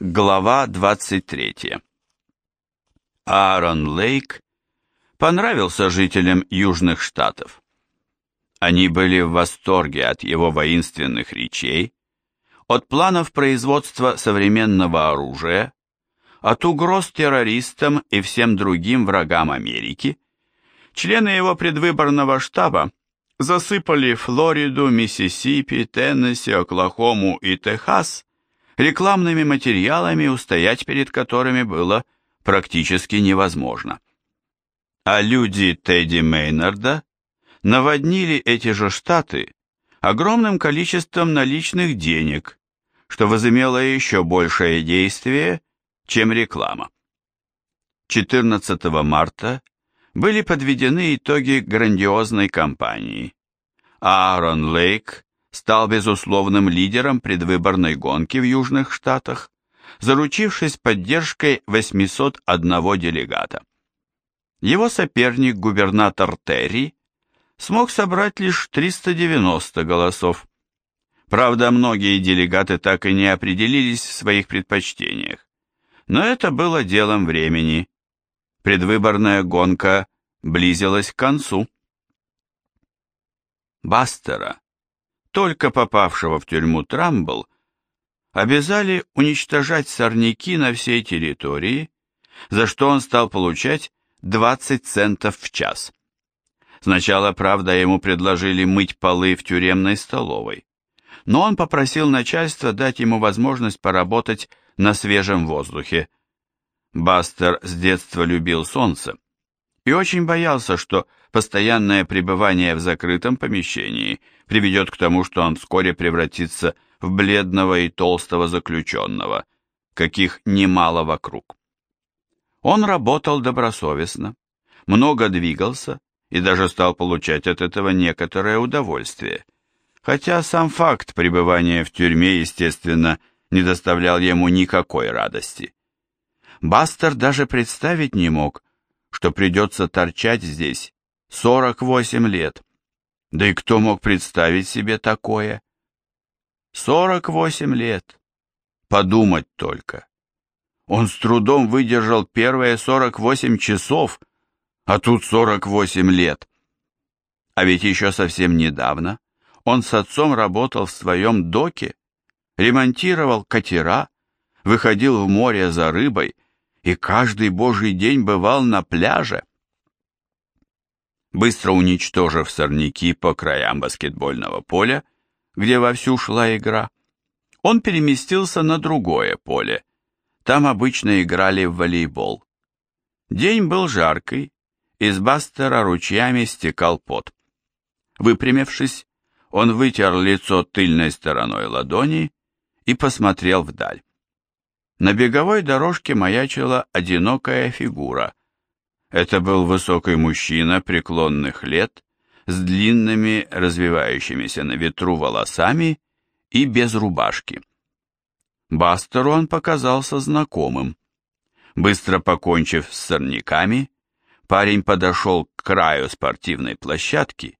Глава 23. Аарон Лейк понравился жителям Южных Штатов. Они были в восторге от его воинственных речей, от планов производства современного оружия, от угроз террористам и всем другим врагам Америки. Члены его предвыборного штаба засыпали Флориду, Миссисипи, Теннесси, Оклахому и Техас рекламными материалами, устоять перед которыми было практически невозможно. А люди Тедди Мейнарда наводнили эти же штаты огромным количеством наличных денег, что возымело еще большее действие, чем реклама. 14 марта были подведены итоги грандиозной кампании. Аарон Лейк стал безусловным лидером предвыборной гонки в Южных Штатах, заручившись поддержкой 801 делегата. Его соперник, губернатор Терри, смог собрать лишь 390 голосов. Правда, многие делегаты так и не определились в своих предпочтениях. Но это было делом времени. Предвыборная гонка близилась к концу. Бастера только попавшего в тюрьму Трамбл, обязали уничтожать сорняки на всей территории, за что он стал получать 20 центов в час. Сначала, правда, ему предложили мыть полы в тюремной столовой, но он попросил начальство дать ему возможность поработать на свежем воздухе. Бастер с детства любил солнце и очень боялся, что постоянное пребывание в закрытом помещении приведет к тому, что он вскоре превратится в бледного и толстого заключенного, каких немало вокруг. Он работал добросовестно, много двигался и даже стал получать от этого некоторое удовольствие, хотя сам факт пребывания в тюрьме, естественно, не доставлял ему никакой радости. Бастер даже представить не мог, что придется торчать здесь 48 лет. Да и кто мог представить себе такое? 48 лет. Подумать только. Он с трудом выдержал первые 48 часов, а тут 48 лет. А ведь еще совсем недавно он с отцом работал в своем доке, ремонтировал катера, выходил в море за рыбой и каждый божий день бывал на пляже. Быстро уничтожив сорняки по краям баскетбольного поля, где вовсю шла игра, он переместился на другое поле. Там обычно играли в волейбол. День был жаркий, из Бастера ручьями стекал пот. Выпрямившись, он вытер лицо тыльной стороной ладони и посмотрел вдаль. На беговой дорожке маячила одинокая фигура, это был высокий мужчина преклонных лет, с длинными, развивающимися на ветру волосами и без рубашки. Бастеру он показался знакомым. Быстро покончив с сорняками, парень подошел к краю спортивной площадки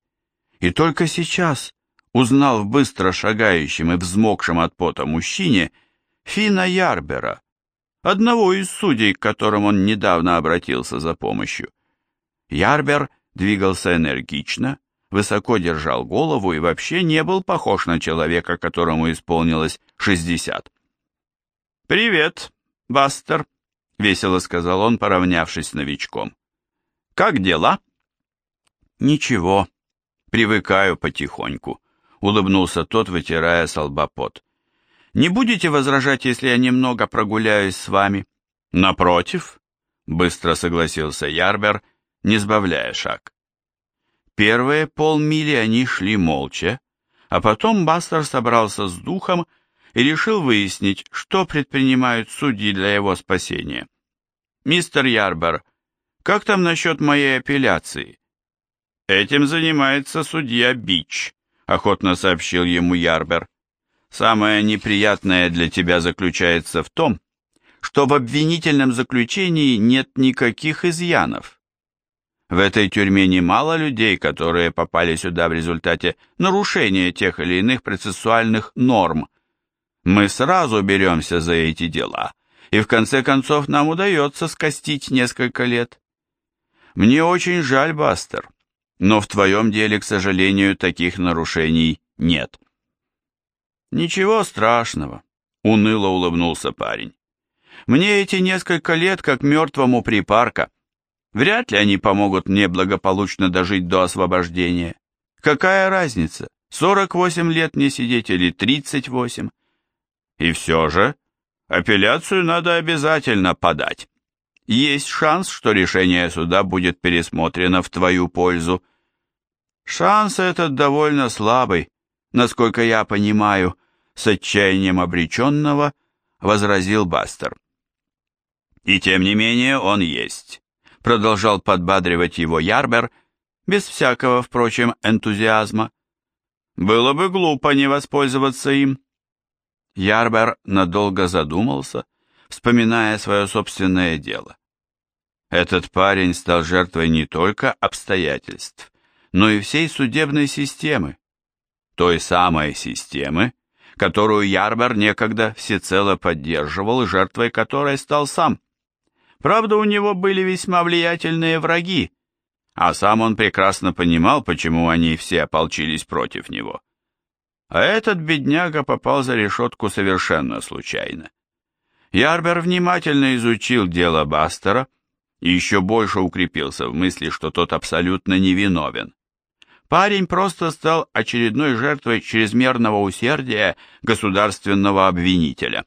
и только сейчас узнал в быстро шагающем и взмокшем от пота мужчине Фина Ярбера, одного из судей, к которым он недавно обратился за помощью. Ярбер двигался энергично, высоко держал голову и вообще не был похож на человека, которому исполнилось шестьдесят. «Привет, Бастер», — весело сказал он, поравнявшись с новичком. «Как дела?» «Ничего, привыкаю потихоньку», — улыбнулся тот, вытирая с лба пот. Не будете возражать, если я немного прогуляюсь с вами? Напротив, быстро согласился Ярбер, не сбавляя шаг. Первые полмили они шли молча, а потом Бастер собрался с духом и решил выяснить, что предпринимают судьи для его спасения. «Мистер Ярбер, как там насчет моей апелляции?» «Этим занимается судья Бич», — охотно сообщил ему Ярбер. Самое неприятное для тебя заключается в том, что в обвинительном заключении нет никаких изъянов. В этой тюрьме немало людей, которые попали сюда в результате нарушения тех или иных процессуальных норм. Мы сразу беремся за эти дела, и в конце концов нам удается скостить несколько лет. Мне очень жаль, Бастер, но в твоем деле, к сожалению, таких нарушений нет. Ничего страшного, уныло улыбнулся парень. Мне эти несколько лет как мертвому припарка. Вряд ли они помогут мне благополучно дожить до освобождения. Какая разница, 48 лет мне сидеть или 38? И все же, апелляцию надо обязательно подать. Есть шанс, что решение суда будет пересмотрено в твою пользу. Шанс этот довольно слабый, насколько я понимаю, с отчаянием обреченного, возразил Бастер. И тем не менее он есть, продолжал подбадривать его Ярбер, без всякого, впрочем, энтузиазма. Было бы глупо не воспользоваться им. Ярбер надолго задумался, вспоминая свое собственное дело. Этот парень стал жертвой не только обстоятельств, но и всей судебной системы, той самой системы, которую Ярбер некогда всецело поддерживал, жертвой которой стал сам. Правда, у него были весьма влиятельные враги, а сам он прекрасно понимал, почему они все ополчились против него. А этот бедняга попал за решетку совершенно случайно. Ярбер внимательно изучил дело Бастера, и еще больше укрепился в мысли, что тот абсолютно невиновен. Парень просто стал очередной жертвой чрезмерного усердия государственного обвинителя.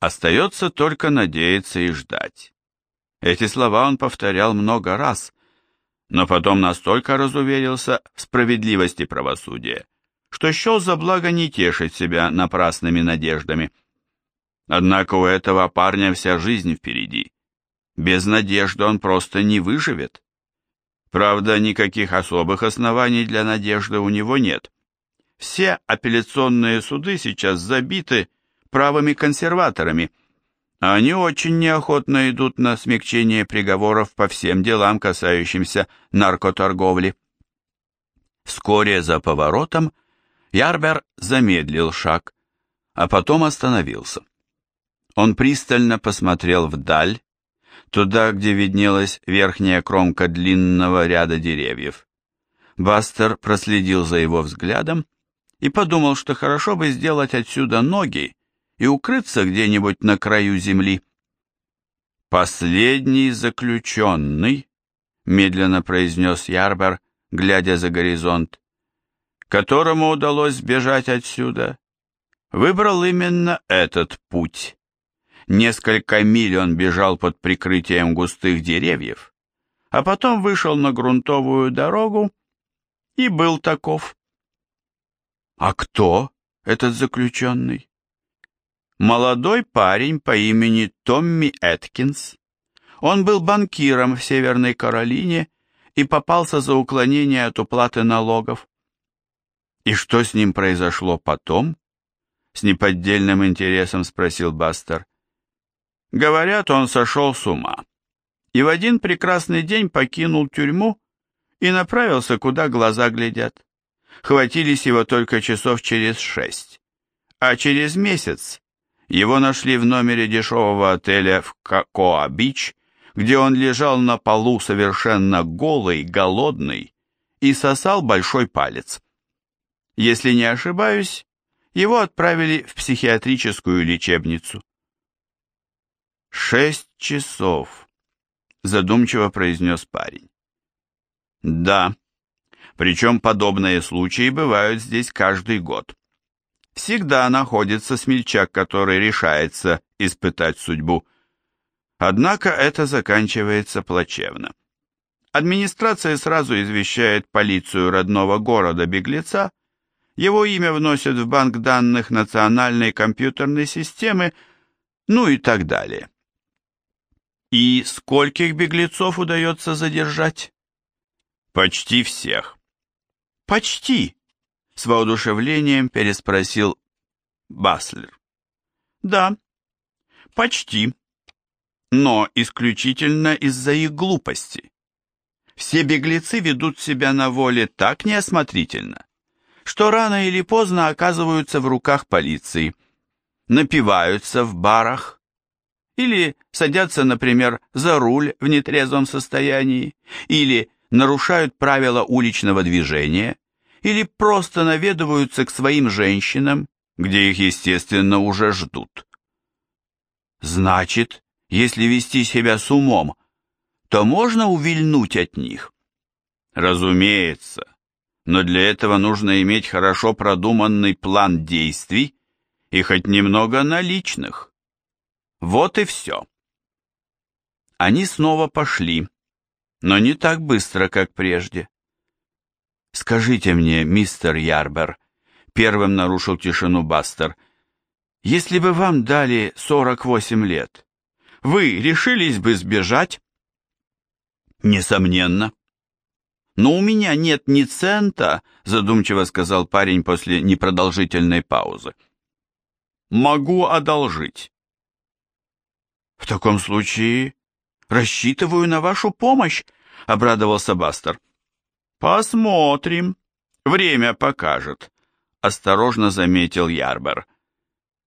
Остается только надеяться и ждать. Эти слова он повторял много раз, но потом настолько разуверился в справедливости правосудия, что счел за благо не тешить себя напрасными надеждами. Однако у этого парня вся жизнь впереди. Без надежды он просто не выживет. Правда, никаких особых оснований для надежды у него нет. Все апелляционные суды сейчас забиты правыми консерваторами, а они очень неохотно идут на смягчение приговоров по всем делам, касающимся наркоторговли. Вскоре за поворотом Ярбер замедлил шаг, а потом остановился. Он пристально посмотрел вдаль, туда, где виднелась верхняя кромка длинного ряда деревьев. Бастер проследил за его взглядом и подумал, что хорошо бы сделать отсюда ноги и укрыться где-нибудь на краю земли. «Последний заключенный», — медленно произнес Ярбер, глядя за горизонт, которому удалось сбежать отсюда, выбрал именно этот путь. Несколько миль он бежал под прикрытием густых деревьев, а потом вышел на грунтовую дорогу и был таков. А кто этот заключенный? Молодой парень по имени Томми Эткинс. Он был банкиром в Северной Каролине и попался за уклонение от уплаты налогов. И что с ним произошло потом? С неподдельным интересом спросил Бастер. Говорят, он сошел с ума. И в один прекрасный день покинул тюрьму и направился, куда глаза глядят. Хватились его только часов через шесть. А через месяц его нашли в номере дешевого отеля в Какоа-Бич, где он лежал на полу совершенно голый, голодный и сосал большой палец. Если не ошибаюсь, его отправили в психиатрическую лечебницу. «Шесть часов», — задумчиво произнес парень. «Да, причем подобные случаи бывают здесь каждый год. Всегда находится смельчак, который решается испытать судьбу. Однако это заканчивается плачевно. Администрация сразу извещает полицию родного города беглеца, его имя вносят в банк данных национальной компьютерной системы, ну и так далее. И скольких беглецов удается задержать? Почти всех. Почти, с воодушевлением переспросил Баслер. Да, почти, но исключительно из-за их глупости. Все беглецы ведут себя на воле так неосмотрительно, что рано или поздно оказываются в руках полиции, напиваются в барах или садятся, например, за руль в нетрезвом состоянии, или нарушают правила уличного движения, или просто наведываются к своим женщинам, где их, естественно, уже ждут. Значит, если вести себя с умом, то можно увильнуть от них? Разумеется, но для этого нужно иметь хорошо продуманный план действий и хоть немного наличных. Вот и все. Они снова пошли, но не так быстро, как прежде. «Скажите мне, мистер Ярбер», — первым нарушил тишину Бастер, «если бы вам дали 48 лет, вы решились бы сбежать?» «Несомненно». «Но у меня нет ни цента», — задумчиво сказал парень после непродолжительной паузы. «Могу одолжить». «В таком случае рассчитываю на вашу помощь», — обрадовался Бастер. «Посмотрим. Время покажет», — осторожно заметил Ярбер.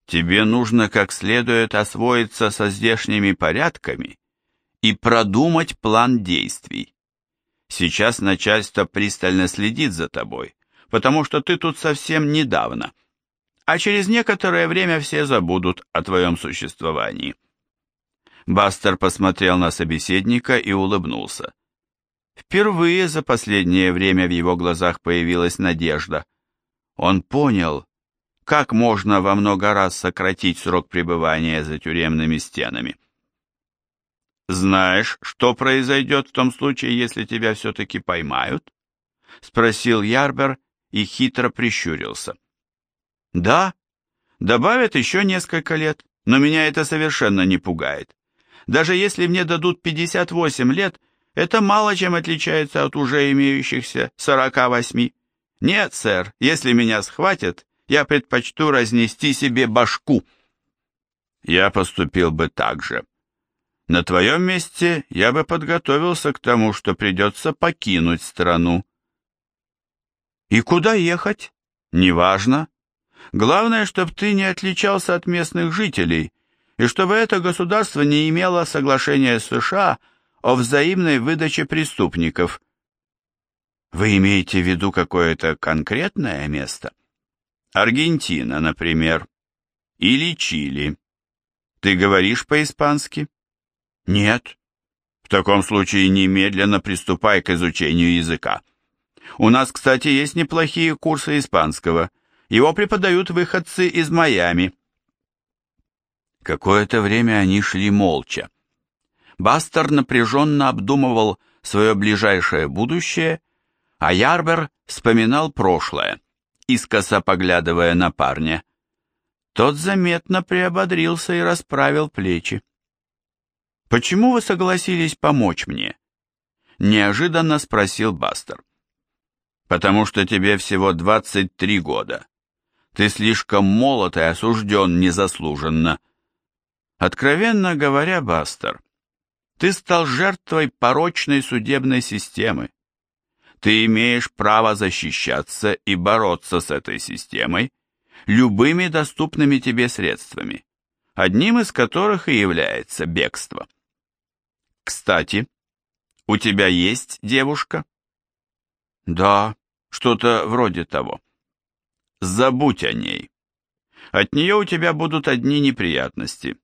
«Тебе нужно как следует освоиться со здешними порядками и продумать план действий. Сейчас начальство пристально следит за тобой, потому что ты тут совсем недавно, а через некоторое время все забудут о твоем существовании». Бастер посмотрел на собеседника и улыбнулся. Впервые за последнее время в его глазах появилась надежда. Он понял, как можно во много раз сократить срок пребывания за тюремными стенами. «Знаешь, что произойдет в том случае, если тебя все-таки поймают?» — спросил Ярбер и хитро прищурился. «Да, добавят еще несколько лет, но меня это совершенно не пугает. Даже если мне дадут 58 лет, это мало чем отличается от уже имеющихся 48. Нет, сэр, если меня схватят, я предпочту разнести себе башку. Я поступил бы так же. На твоем месте я бы подготовился к тому, что придется покинуть страну. И куда ехать? Неважно. Главное, чтобы ты не отличался от местных жителей и чтобы это государство не имело соглашения с США о взаимной выдаче преступников. Вы имеете в виду какое-то конкретное место? Аргентина, например. Или Чили. Ты говоришь по-испански? Нет. В таком случае немедленно приступай к изучению языка. У нас, кстати, есть неплохие курсы испанского. Его преподают выходцы из Майами. Какое-то время они шли молча. Бастер напряженно обдумывал свое ближайшее будущее, а Ярбер вспоминал прошлое, искоса поглядывая на парня. Тот заметно приободрился и расправил плечи. «Почему вы согласились помочь мне?» Неожиданно спросил Бастер. «Потому что тебе всего 23 года. Ты слишком молод и осужден незаслуженно», Откровенно говоря, Бастер, ты стал жертвой порочной судебной системы. Ты имеешь право защищаться и бороться с этой системой любыми доступными тебе средствами, одним из которых и является бегство. Кстати, у тебя есть девушка? Да, что-то вроде того. Забудь о ней. От нее у тебя будут одни неприятности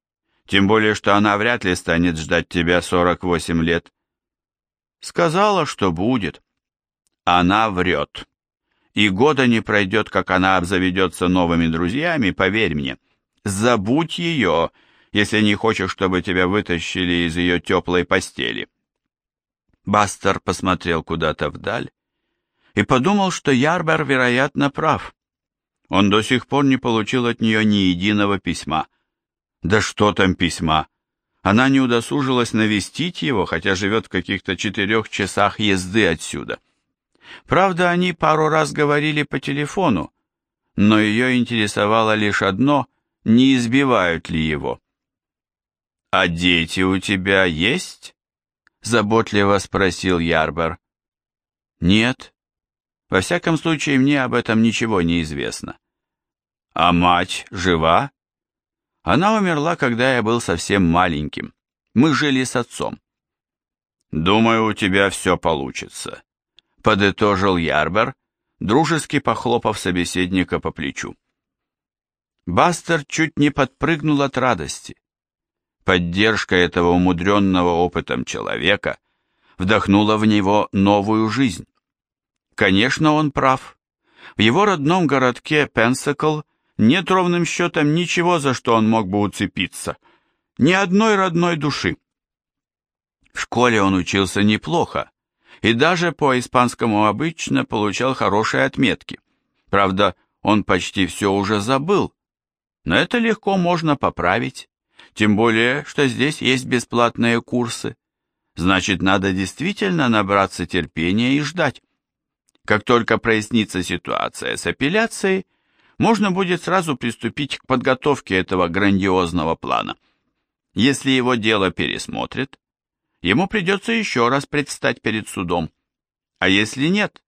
тем более, что она вряд ли станет ждать тебя 48 лет. Сказала, что будет. Она врет. И года не пройдет, как она обзаведется новыми друзьями, поверь мне. Забудь ее, если не хочешь, чтобы тебя вытащили из ее теплой постели. Бастер посмотрел куда-то вдаль и подумал, что Ярбер, вероятно, прав. Он до сих пор не получил от нее ни единого письма. Да что там письма? Она не удосужилась навестить его, хотя живет в каких-то четырех часах езды отсюда. Правда, они пару раз говорили по телефону, но ее интересовало лишь одно, не избивают ли его. «А дети у тебя есть?» — заботливо спросил Ярбер. «Нет. Во всяком случае, мне об этом ничего не известно. А мать жива? Она умерла, когда я был совсем маленьким. Мы жили с отцом. Думаю, у тебя все получится, подытожил Ярбер, дружески похлопав собеседника по плечу. Бастер чуть не подпрыгнул от радости. Поддержка этого умудренного опытом человека вдохнула в него новую жизнь. Конечно, он прав. В его родном городке Пенсакл нет ровным счетом ничего, за что он мог бы уцепиться. Ни одной родной души. В школе он учился неплохо, и даже по испанскому обычно получал хорошие отметки. Правда, он почти все уже забыл, но это легко можно поправить, тем более, что здесь есть бесплатные курсы. Значит, надо действительно набраться терпения и ждать. Как только прояснится ситуация с апелляцией, можно будет сразу приступить к подготовке этого грандиозного плана. Если его дело пересмотрят, ему придется еще раз предстать перед судом. А если нет,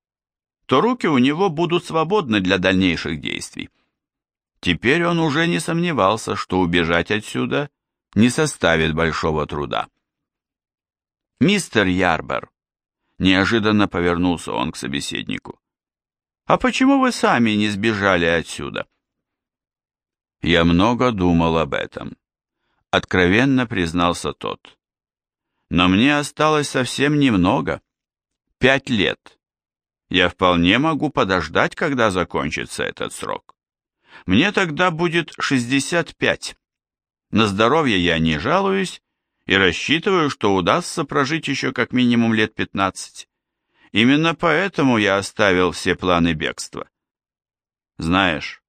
то руки у него будут свободны для дальнейших действий. Теперь он уже не сомневался, что убежать отсюда не составит большого труда. «Мистер Ярбер», — неожиданно повернулся он к собеседнику, «а почему вы сами не сбежали отсюда?» «Я много думал об этом», — откровенно признался тот. «Но мне осталось совсем немного, пять лет. Я вполне могу подождать, когда закончится этот срок. Мне тогда будет 65. На здоровье я не жалуюсь и рассчитываю, что удастся прожить еще как минимум лет 15. Именно поэтому я оставил все планы бегства. Знаешь,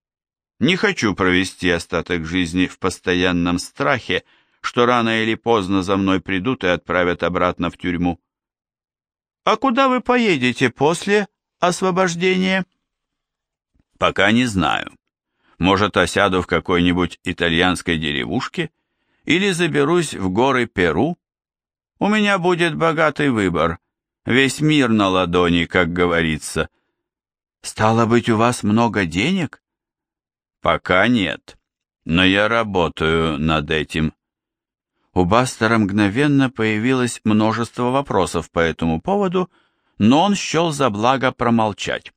не хочу провести остаток жизни в постоянном страхе, что рано или поздно за мной придут и отправят обратно в тюрьму. А куда вы поедете после освобождения? Пока не знаю. Может, осяду в какой-нибудь итальянской деревушке или заберусь в горы Перу? У меня будет богатый выбор. Весь мир на ладони, как говорится. Стало быть, у вас много денег? Пока нет, но я работаю над этим. У Бастера мгновенно появилось множество вопросов по этому поводу, но он счел за благо промолчать.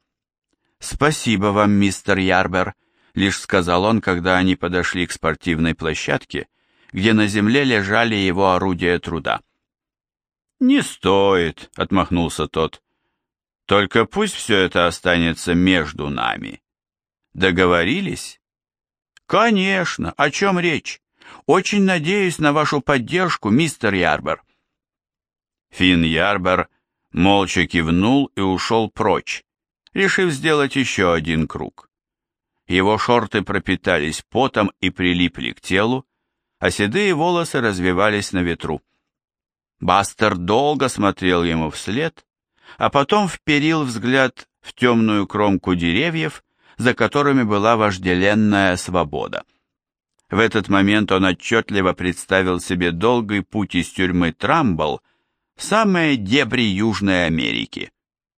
«Спасибо вам, мистер Ярбер», лишь сказал он, когда они подошли к спортивной площадке, где на земле лежали его орудия труда. «Не стоит», — отмахнулся тот. «Только пусть все это останется между нами». «Договорились?» «Конечно. О чем речь? Очень надеюсь на вашу поддержку, мистер Ярбер». Финн Ярбер молча кивнул и ушел прочь, решив сделать еще один круг. Его шорты пропитались потом и прилипли к телу, а седые волосы развивались на ветру. Бастер долго смотрел ему вслед, а потом вперил взгляд в темную кромку деревьев, за которыми была вожделенная свобода. В этот момент он отчетливо представил себе долгий путь из тюрьмы Трамбл в самые дебри Южной Америки.